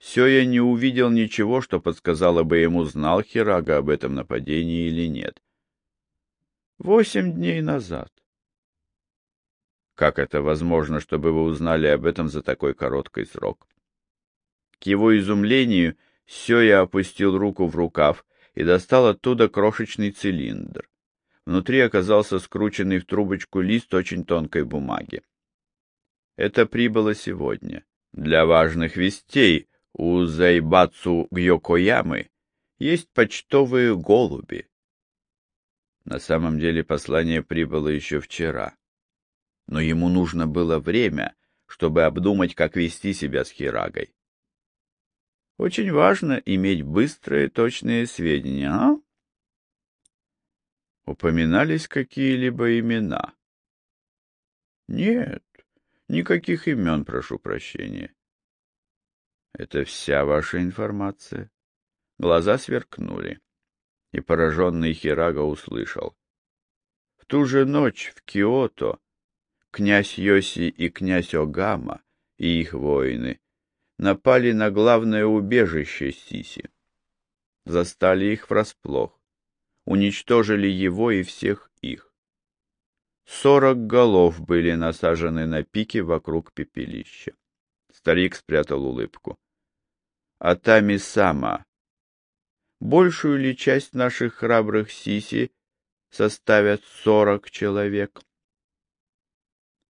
Сёя не увидел ничего, что подсказало бы ему, знал Хирага об этом нападении или нет. Восемь дней назад. Как это возможно, чтобы вы узнали об этом за такой короткий срок? К его изумлению Сёя опустил руку в рукав и достал оттуда крошечный цилиндр. Внутри оказался скрученный в трубочку лист очень тонкой бумаги. Это прибыло сегодня. Для важных вестей у Зайбацу Гьокоямы есть почтовые голуби. На самом деле послание прибыло еще вчера. Но ему нужно было время, чтобы обдумать, как вести себя с Хирагой. Очень важно иметь быстрые точные сведения, а? Упоминались какие-либо имена? Нет, никаких имен, прошу прощения. Это вся ваша информация? Глаза сверкнули, и пораженный Хирага услышал. В ту же ночь в Киото князь Йоси и князь Огама и их воины напали на главное убежище Сиси. Застали их врасплох, уничтожили его и всех их. Сорок голов были насажены на пике вокруг пепелища. Старик спрятал улыбку. Атами Сама. Большую ли часть наших храбрых сиси составят сорок человек?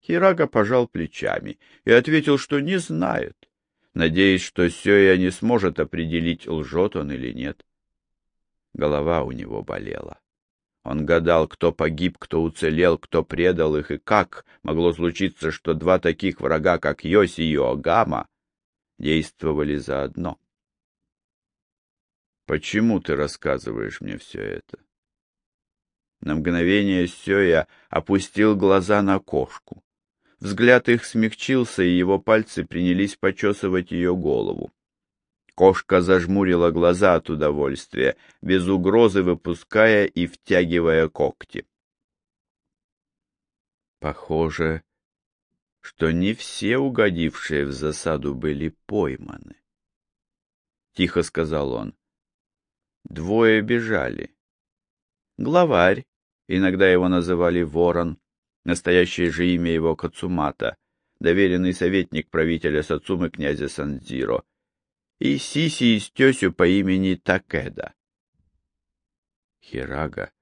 Хирага пожал плечами и ответил, что не знает, надеясь, что Сёя не сможет определить, лжет он или нет. Голова у него болела. Он гадал, кто погиб, кто уцелел, кто предал их, и как могло случиться, что два таких врага, как Йоси и Огама, действовали заодно. Почему ты рассказываешь мне все это? На мгновение Сёя опустил глаза на кошку. Взгляд их смягчился, и его пальцы принялись почесывать ее голову. Кошка зажмурила глаза от удовольствия, без угрозы выпуская и втягивая когти. Похоже, что не все угодившие в засаду были пойманы. Тихо сказал он. Двое бежали. Главарь, иногда его называли Ворон, настоящее же имя его Кацумата, доверенный советник правителя Сацумы князя Сандзиро, и Сиси из тесю по имени Такеда. Хирага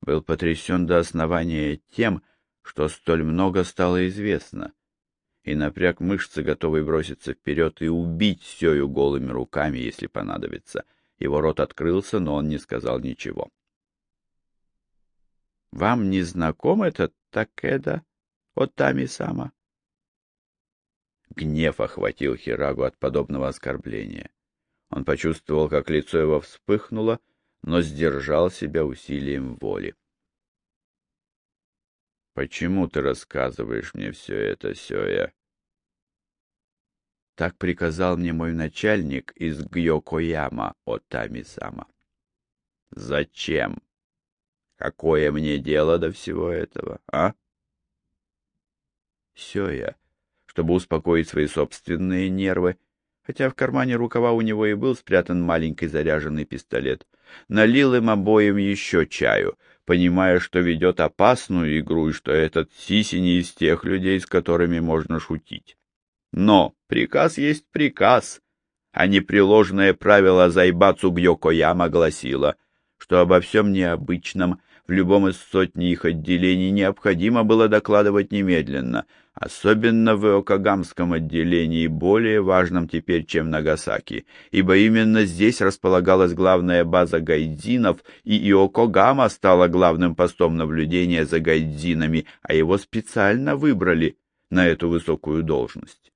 был потрясен до основания тем, что столь много стало известно, и напряг мышцы, готовый броситься вперед и убить Сёю голыми руками, если понадобится. Его рот открылся, но он не сказал ничего. — Вам не знаком этот Такеда, Отами-сама? Гнев охватил Хирагу от подобного оскорбления. Он почувствовал, как лицо его вспыхнуло, но сдержал себя усилием воли. «Почему ты рассказываешь мне все это, Сёя?» Так приказал мне мой начальник из Гьокояма, Отами-сама. «Зачем? Какое мне дело до всего этого, а?» Сёя чтобы успокоить свои собственные нервы, хотя в кармане рукава у него и был спрятан маленький заряженный пистолет, налил им обоим еще чаю, понимая, что ведет опасную игру и что этот Сиси не из тех людей, с которыми можно шутить. Но приказ есть приказ, а непреложное правило Зайбацу Гьокояма гласило, что обо всем необычном в любом из сотни их отделений необходимо было докладывать немедленно, особенно в Иокагамском отделении, более важном теперь, чем Нагасаки, ибо именно здесь располагалась главная база гайдзинов, и Иокогама стала главным постом наблюдения за гайдзинами, а его специально выбрали на эту высокую должность.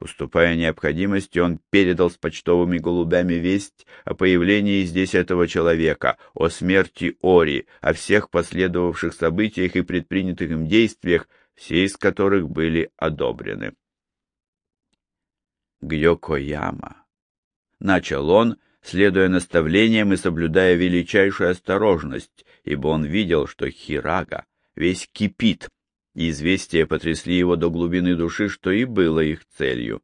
Уступая необходимости, он передал с почтовыми голубями весть о появлении здесь этого человека, о смерти Ори, о всех последовавших событиях и предпринятых им действиях, все из которых были одобрены. Гьокояма. Начал он, следуя наставлениям и соблюдая величайшую осторожность, ибо он видел, что Хирага весь кипит и известия потрясли его до глубины души, что и было их целью.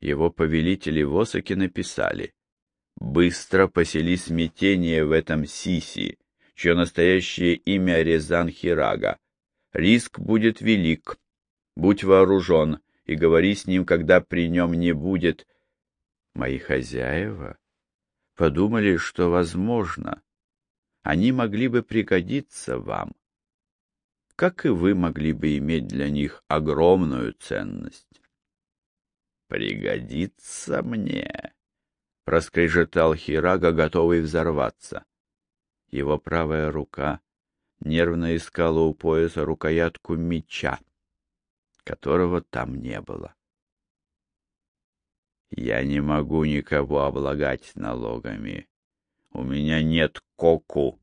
Его повелители в Осаке написали «Быстро посели смятение в этом Сиси, чье настоящее имя Резан Хирага. Риск будет велик. Будь вооружен и говори с ним, когда при нем не будет. Мои хозяева подумали, что, возможно, они могли бы пригодиться вам, как и вы могли бы иметь для них огромную ценность. «Пригодится мне», — проскрежетал Хирага, готовый взорваться. Его правая рука нервно искала у пояса рукоятку меча, которого там не было. «Я не могу никого облагать налогами. У меня нет коку.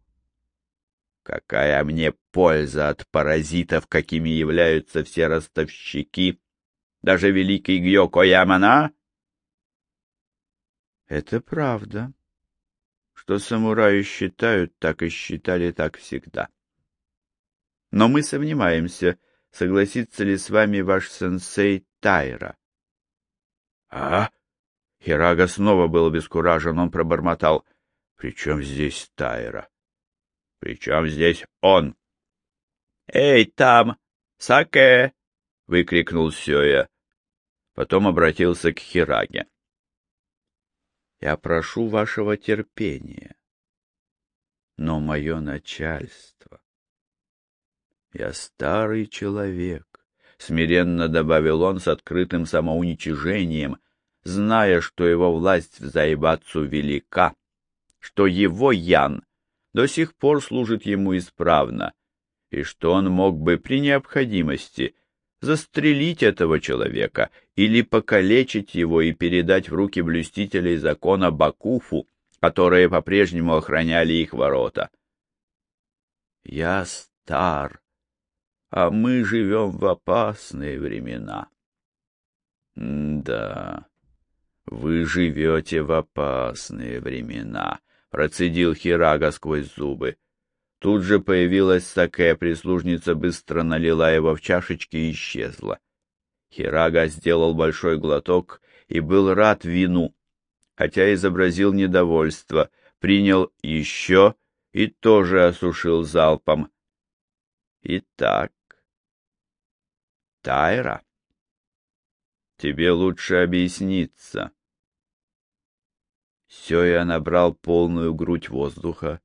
Какая мне польза от паразитов, какими являются все ростовщики, даже великий Гьоко Ямана?» «Это правда», что самураи считают, так и считали так всегда. Но мы сомневаемся, согласится ли с вами ваш сенсей Тайра. — А? Хирага снова был обескуражен, он пробормотал. — При чем здесь Тайра? — При чем здесь он? — Эй, там! Саке! — выкрикнул Сёя. Потом обратился к Хираге. Я прошу вашего терпения. Но мое начальство... Я старый человек, — смиренно добавил он с открытым самоуничижением, зная, что его власть в Заебацу велика, что его Ян до сих пор служит ему исправно, и что он мог бы при необходимости застрелить этого человека или покалечить его и передать в руки блюстителей закона Бакуфу, которые по-прежнему охраняли их ворота. Я стар, а мы живем в опасные времена. Да, вы живете в опасные времена, процедил Хирага сквозь зубы. Тут же появилась такая прислужница, быстро налила его в чашечки и исчезла. Хирага сделал большой глоток и был рад вину, хотя изобразил недовольство, принял еще и тоже осушил залпом. Итак, Тайра, тебе лучше объясниться. Сёя набрал полную грудь воздуха,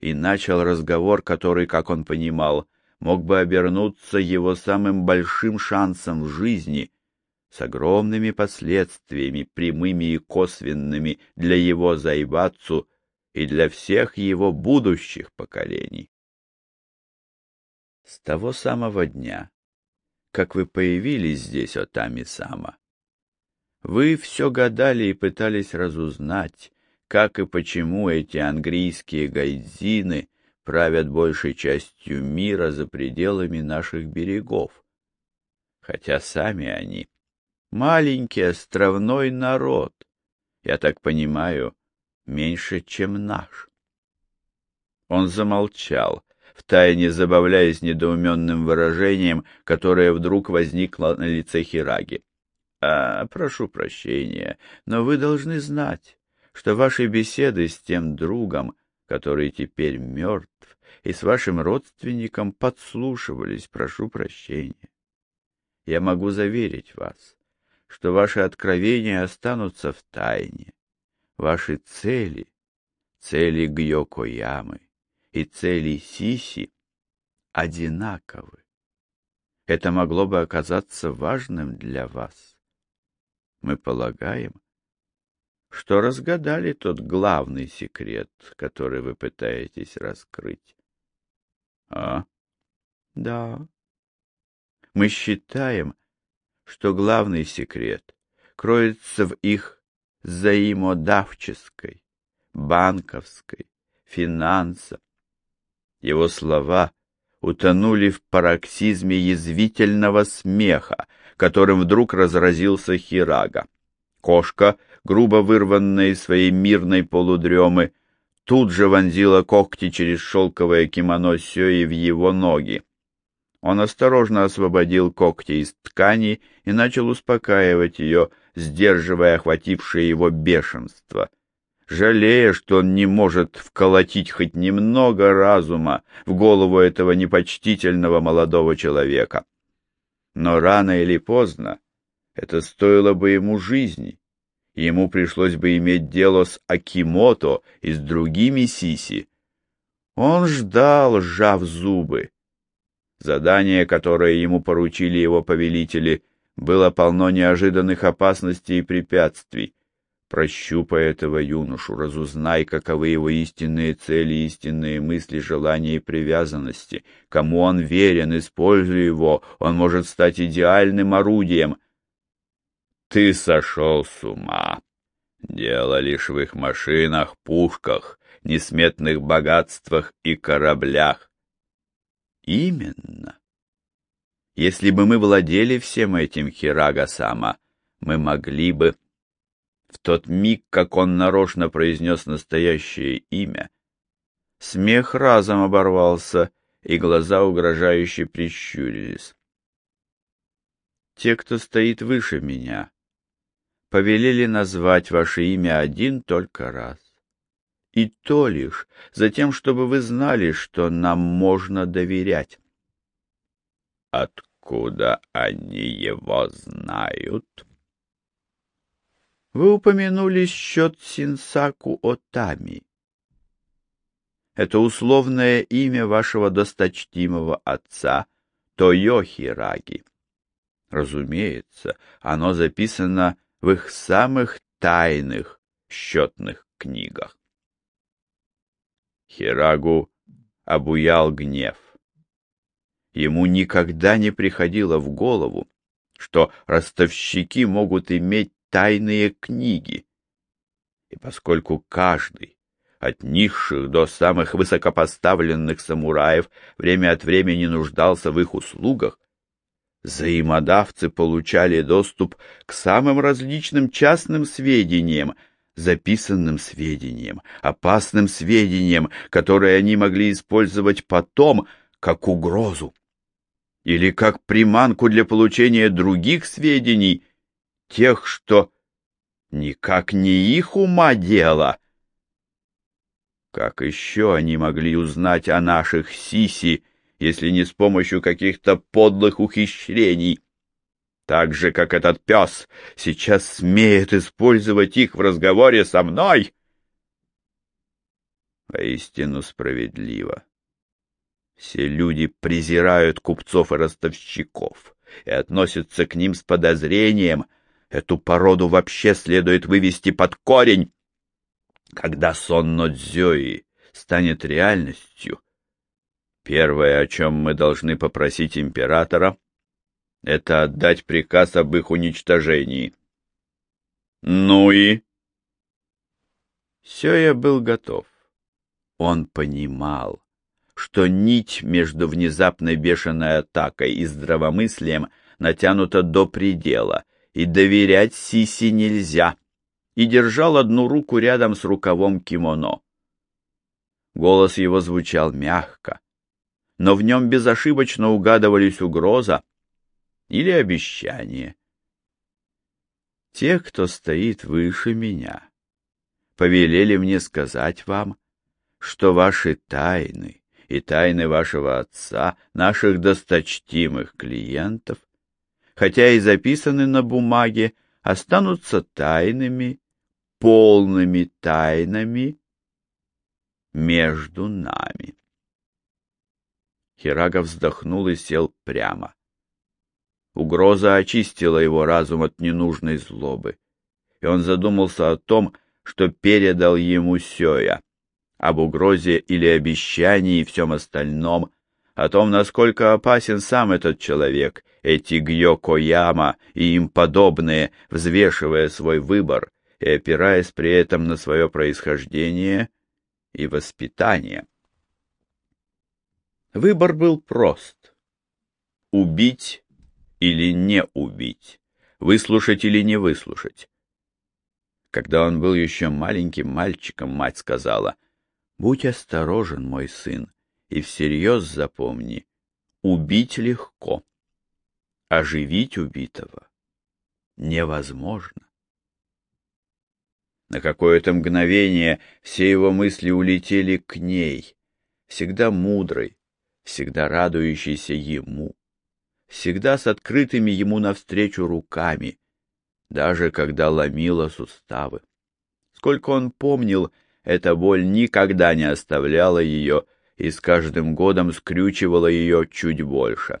и начал разговор, который, как он понимал, мог бы обернуться его самым большим шансом в жизни, с огромными последствиями, прямыми и косвенными для его Зайбацу и для всех его будущих поколений. С того самого дня, как вы появились здесь, Отами-сама, вы все гадали и пытались разузнать, как и почему эти английские гайдзины правят большей частью мира за пределами наших берегов. Хотя сами они маленький островной народ, я так понимаю, меньше, чем наш. Он замолчал, втайне забавляясь недоуменным выражением, которое вдруг возникло на лице Хираги. — А, прошу прощения, но вы должны знать, что ваши беседы с тем другом, который теперь мертв, и с вашим родственником подслушивались, прошу прощения. Я могу заверить вас, что ваши откровения останутся в тайне. Ваши цели, цели Гьокоямы и цели Сиси одинаковы. Это могло бы оказаться важным для вас. Мы полагаем, что разгадали тот главный секрет, который вы пытаетесь раскрыть. А? Да. Мы считаем, что главный секрет кроется в их взаимодавческой, банковской, финансовой. Его слова утонули в пароксизме язвительного смеха, которым вдруг разразился Хирага. Кошка грубо вырванная из своей мирной полудремы, тут же вонзила когти через шелковое кимоно Сёи в его ноги. Он осторожно освободил когти из ткани и начал успокаивать ее, сдерживая охватившее его бешенство, жалея, что он не может вколотить хоть немного разума в голову этого непочтительного молодого человека. Но рано или поздно это стоило бы ему жизни, ему пришлось бы иметь дело с Акимото и с другими сиси. Он ждал, сжав зубы. Задание, которое ему поручили его повелители, было полно неожиданных опасностей и препятствий. Прощупай этого юношу, разузнай, каковы его истинные цели, истинные мысли, желания и привязанности. Кому он верен, используй его, он может стать идеальным орудием. Ты сошел с ума. Дело лишь в их машинах, пушках, несметных богатствах и кораблях. Именно. Если бы мы владели всем этим, Хирага-сама, мы могли бы в тот миг, как он нарочно произнес настоящее имя, смех разом оборвался, и глаза угрожающе прищурились. Те, кто стоит выше меня, повелели назвать ваше имя один только раз. И то лишь за тем, чтобы вы знали, что нам можно доверять. Откуда они его знают? Вы упомянули счет Синсаку Отами. Это условное имя вашего досточтимого отца Тойо Хираги. Разумеется, оно записано в их самых тайных счетных книгах. Хирагу обуял гнев. Ему никогда не приходило в голову, что ростовщики могут иметь тайные книги. И поскольку каждый, от низших до самых высокопоставленных самураев, время от времени нуждался в их услугах, взаимодавцы получали доступ к самым различным частным сведениям, записанным сведениям, опасным сведениям, которые они могли использовать потом как угрозу или как приманку для получения других сведений, тех, что никак не их ума дело. Как еще они могли узнать о наших Сиси, если не с помощью каких-то подлых ухищрений? Так же, как этот пес сейчас смеет использовать их в разговоре со мной? Воистину справедливо. Все люди презирают купцов и ростовщиков и относятся к ним с подозрением — Эту породу вообще следует вывести под корень. Когда сон Нодзёи станет реальностью, первое, о чем мы должны попросить императора, это отдать приказ об их уничтожении. Ну и? Сёя был готов. Он понимал, что нить между внезапной бешеной атакой и здравомыслием натянута до предела — и доверять Сиси нельзя, и держал одну руку рядом с рукавом кимоно. Голос его звучал мягко, но в нем безошибочно угадывались угроза или обещание. Те, кто стоит выше меня, повелели мне сказать вам, что ваши тайны и тайны вашего отца, наших досточтимых клиентов, хотя и записаны на бумаге, останутся тайными, полными тайнами между нами. Хирага вздохнул и сел прямо. Угроза очистила его разум от ненужной злобы, и он задумался о том, что передал ему Сёя, об угрозе или обещании и всем остальном, о том, насколько опасен сам этот человек, эти Гьокояма и им подобные, взвешивая свой выбор и опираясь при этом на свое происхождение и воспитание. Выбор был прост. Убить или не убить, выслушать или не выслушать. Когда он был еще маленьким мальчиком, мать сказала, «Будь осторожен, мой сын, и всерьез запомни, убить легко, оживить убитого невозможно. На какое-то мгновение все его мысли улетели к ней, всегда мудрой, всегда радующейся ему, всегда с открытыми ему навстречу руками, даже когда ломила суставы. Сколько он помнил, эта боль никогда не оставляла ее и с каждым годом скрючивала ее чуть больше.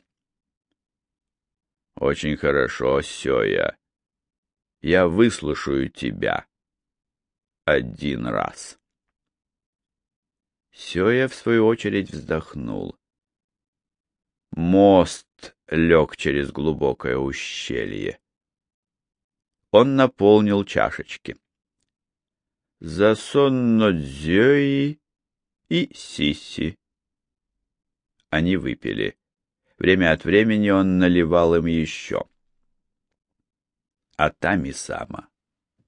«Очень хорошо, Сёя. Я выслушаю тебя. Один раз». Сёя, в свою очередь, вздохнул. Мост лег через глубокое ущелье. Он наполнил чашечки. За Соннодзёи и Сиси. Они выпили. Время от времени он наливал им еще. А Тами-сама,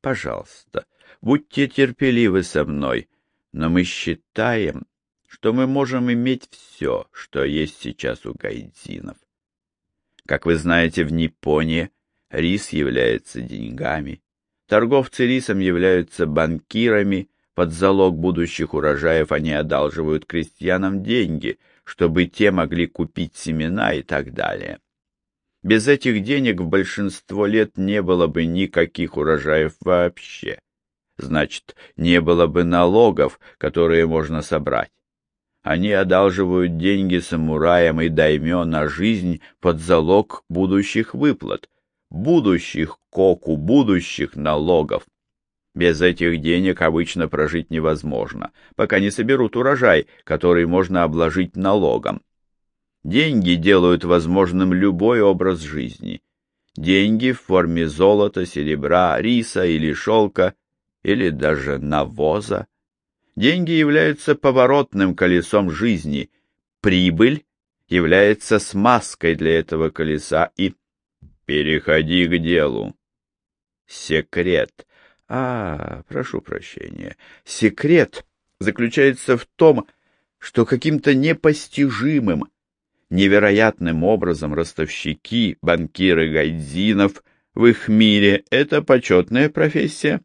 пожалуйста, будьте терпеливы со мной, но мы считаем, что мы можем иметь все, что есть сейчас у гайдзинов. Как вы знаете, в Японии рис является деньгами, торговцы рисом являются банкирами, под залог будущих урожаев они одалживают крестьянам деньги, чтобы те могли купить семена и так далее. Без этих денег в большинство лет не было бы никаких урожаев вообще. Значит, не было бы налогов, которые можно собрать. Они одалживают деньги самураям и даймё на жизнь под залог будущих выплат, будущих коку, будущих налогов. Без этих денег обычно прожить невозможно, пока не соберут урожай, который можно обложить налогом. Деньги делают возможным любой образ жизни. Деньги в форме золота, серебра, риса или шелка, или даже навоза. Деньги являются поворотным колесом жизни. Прибыль является смазкой для этого колеса и... Переходи к делу. Секрет а, прошу прощения. Секрет заключается в том, что каким-то непостижимым, невероятным образом ростовщики, банкиры Гайдзинов в их мире — это почетная профессия.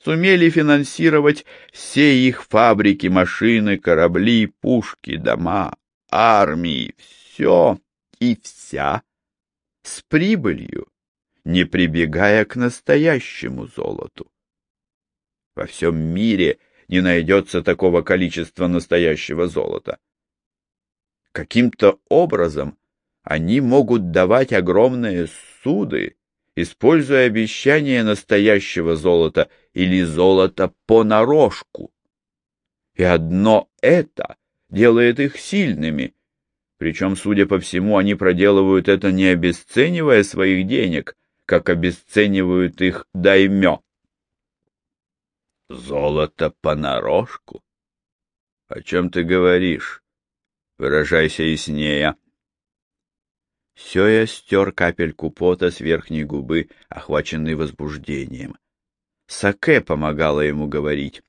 Сумели финансировать все их фабрики, машины, корабли, пушки, дома, армии, все и вся с прибылью не прибегая к настоящему золоту. Во всем мире не найдется такого количества настоящего золота. Каким-то образом они могут давать огромные суды, используя обещание настоящего золота или золота понарошку. И одно это делает их сильными, причем, судя по всему, они проделывают это не обесценивая своих денег, как обесценивают их даймё. Золото понарошку? О чем ты говоришь? Выражайся яснее. Сёя стер капельку пота с верхней губы, охваченный возбуждением. Саке помогала ему говорить.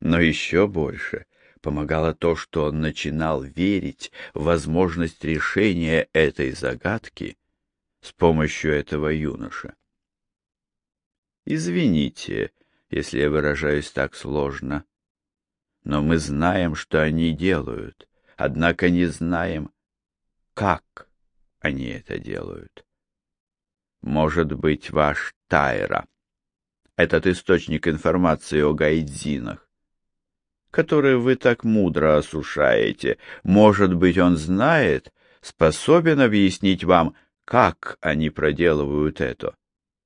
Но еще больше помогало то, что он начинал верить в возможность решения этой загадки с помощью этого юноша. Извините, если я выражаюсь так сложно, но мы знаем, что они делают, однако не знаем, как они это делают. Может быть, ваш Тайра, этот источник информации о гайдзинах, который вы так мудро осушаете, может быть, он знает, способен объяснить вам, как они проделывают это?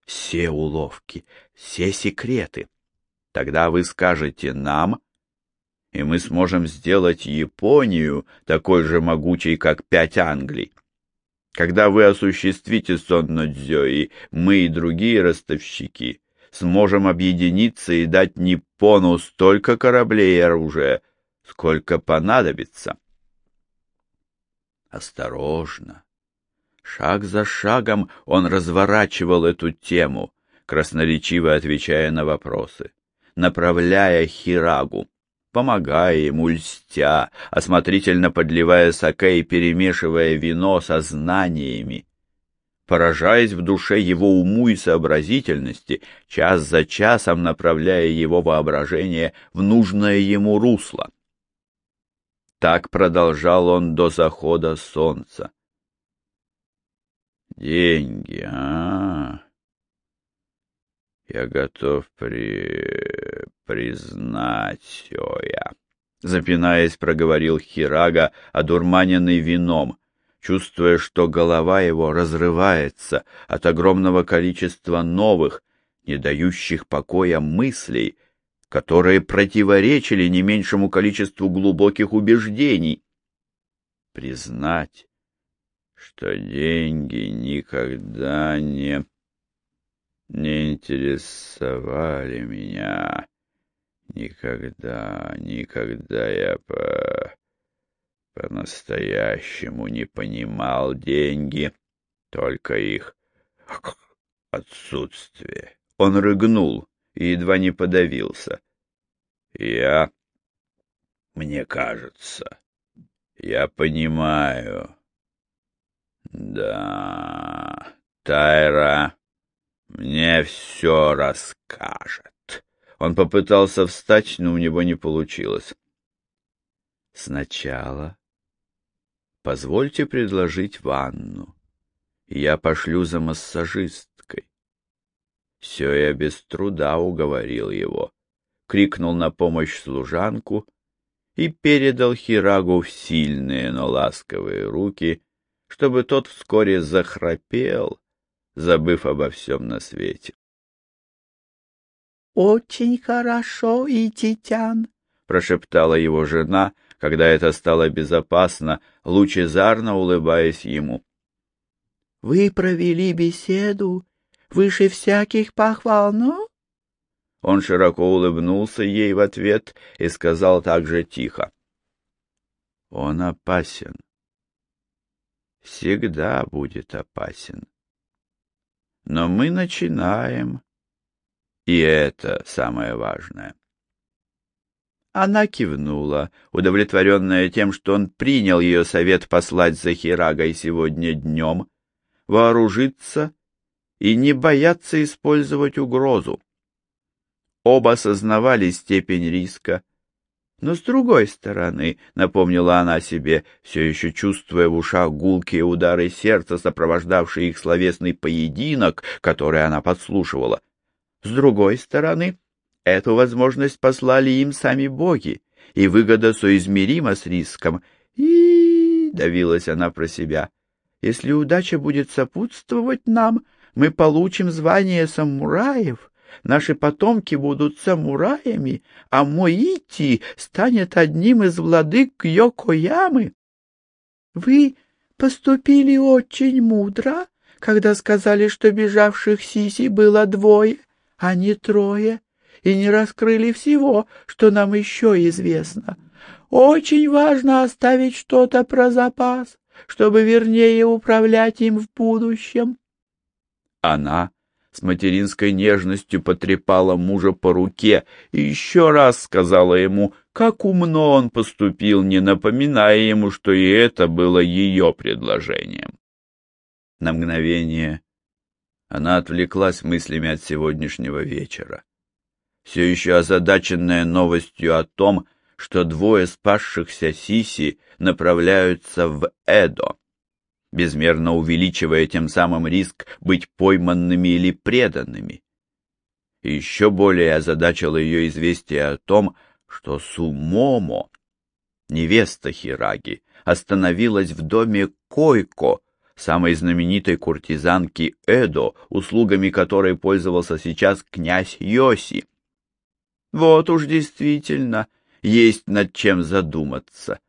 Все уловки, все секреты. Тогда вы скажете нам, и мы сможем сделать Японию такой же могучей, как пять Англий. Когда вы осуществите сон Нодзёи, мы и другие ростовщики сможем объединиться и дать Ниппону столько кораблей и оружия, сколько понадобится. Осторожно, Шаг за шагом он разворачивал эту тему, красноречиво отвечая на вопросы, направляя Хирагу, помогая ему, льстя, осмотрительно подливая саке и перемешивая вино со знаниями. поражаясь в душе его уму и сообразительности, час за часом направляя его воображение в нужное ему русло. Так продолжал он до захода солнца. Деньги, а? Я готов при... признать все я. Запинаясь, проговорил Хирага, одурманенный вином, чувствуя, что голова его разрывается от огромного количества новых, не дающих покоя мыслей, которые противоречили не меньшему количеству глубоких убеждений. Признать, что деньги никогда не не интересовали меня. Никогда, никогда я по... по-настоящему не понимал деньги, только их отсутствие. Он рыгнул и едва не подавился. Я... мне кажется, я понимаю. Да, Тайра мне все расскажет. Он попытался встать, но у него не получилось. Сначала позвольте предложить ванну, я пошлю за массажисткой. Все я без труда уговорил его, крикнул на помощь служанку и передал Хирагу в сильные, но ласковые руки, чтобы тот вскоре захрапел, забыв обо всем на свете. — Очень хорошо, Ититян, — прошептала его жена, когда это стало безопасно, лучезарно улыбаясь ему. — Вы провели беседу выше всяких похвал, но... Он широко улыбнулся ей в ответ и сказал также тихо. — Он опасен. Всегда будет опасен. Но мы начинаем, и это самое важное. Она кивнула, удовлетворенная тем, что он принял ее совет послать за Хирагой сегодня днем, вооружиться и не бояться использовать угрозу. Оба сознавали степень риска, но с другой стороны, напомнила она себе, все еще чувствуя в ушах гулкие удары сердца, сопровождавшие их словесный поединок, который она подслушивала. С другой стороны, эту возможность послали им сами боги, и выгода соизмерима с риском. И давилась она про себя. Если удача будет сопутствовать нам, мы получим звание самураев Наши потомки будут самураями, а Моити станет одним из владык Йокоямы. Вы поступили очень мудро, когда сказали, что бежавших Сиси было двое, а не трое, и не раскрыли всего, что нам еще известно. Очень важно оставить что-то про запас, чтобы вернее управлять им в будущем. Она с материнской нежностью потрепала мужа по руке и еще раз сказала ему, как умно он поступил, не напоминая ему, что и это было ее предложением. На мгновение она отвлеклась мыслями от сегодняшнего вечера, все еще озадаченная новостью о том, что двое спасшихся Сиси направляются в Эдо безмерно увеличивая тем самым риск быть пойманными или преданными. Еще более озадачило ее известие о том, что Сумомо, невеста Хираги, остановилась в доме Койко, самой знаменитой куртизанки Эдо, услугами которой пользовался сейчас князь Йоси. Вот уж действительно есть над чем задуматься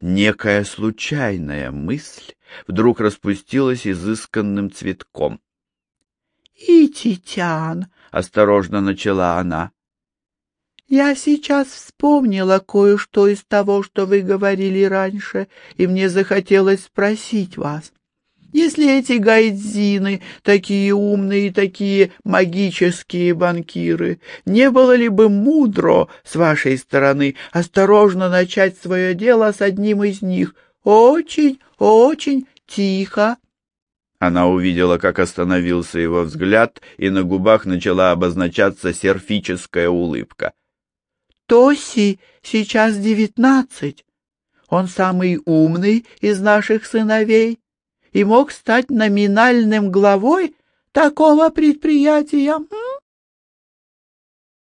некая случайная мысль вдруг распустилась изысканным цветком. — Ититян, — осторожно начала она, — я сейчас вспомнила кое-что из того, что вы говорили раньше, и мне захотелось спросить вас. Если эти гайдзины такие умные и такие магические банкиры, не было ли бы мудро с вашей стороны осторожно начать свое дело с одним из них, очень, очень тихо? Она увидела, как остановился его взгляд, и на губах начала обозначаться серфическая улыбка. Тоси сейчас девятнадцать. Он самый умный из наших сыновей и мог стать номинальным главой такого предприятия.